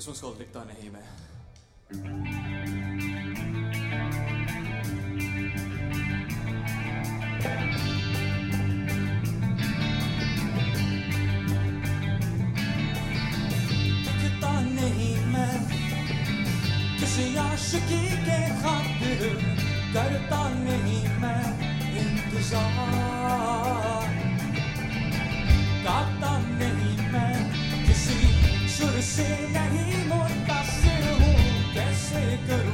This one's called Likta نہیں میں عاشقی کے خاطر کرتا نہیں میں سے نہیں منتظر ہوں کیسے کروں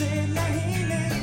سے نہیں لے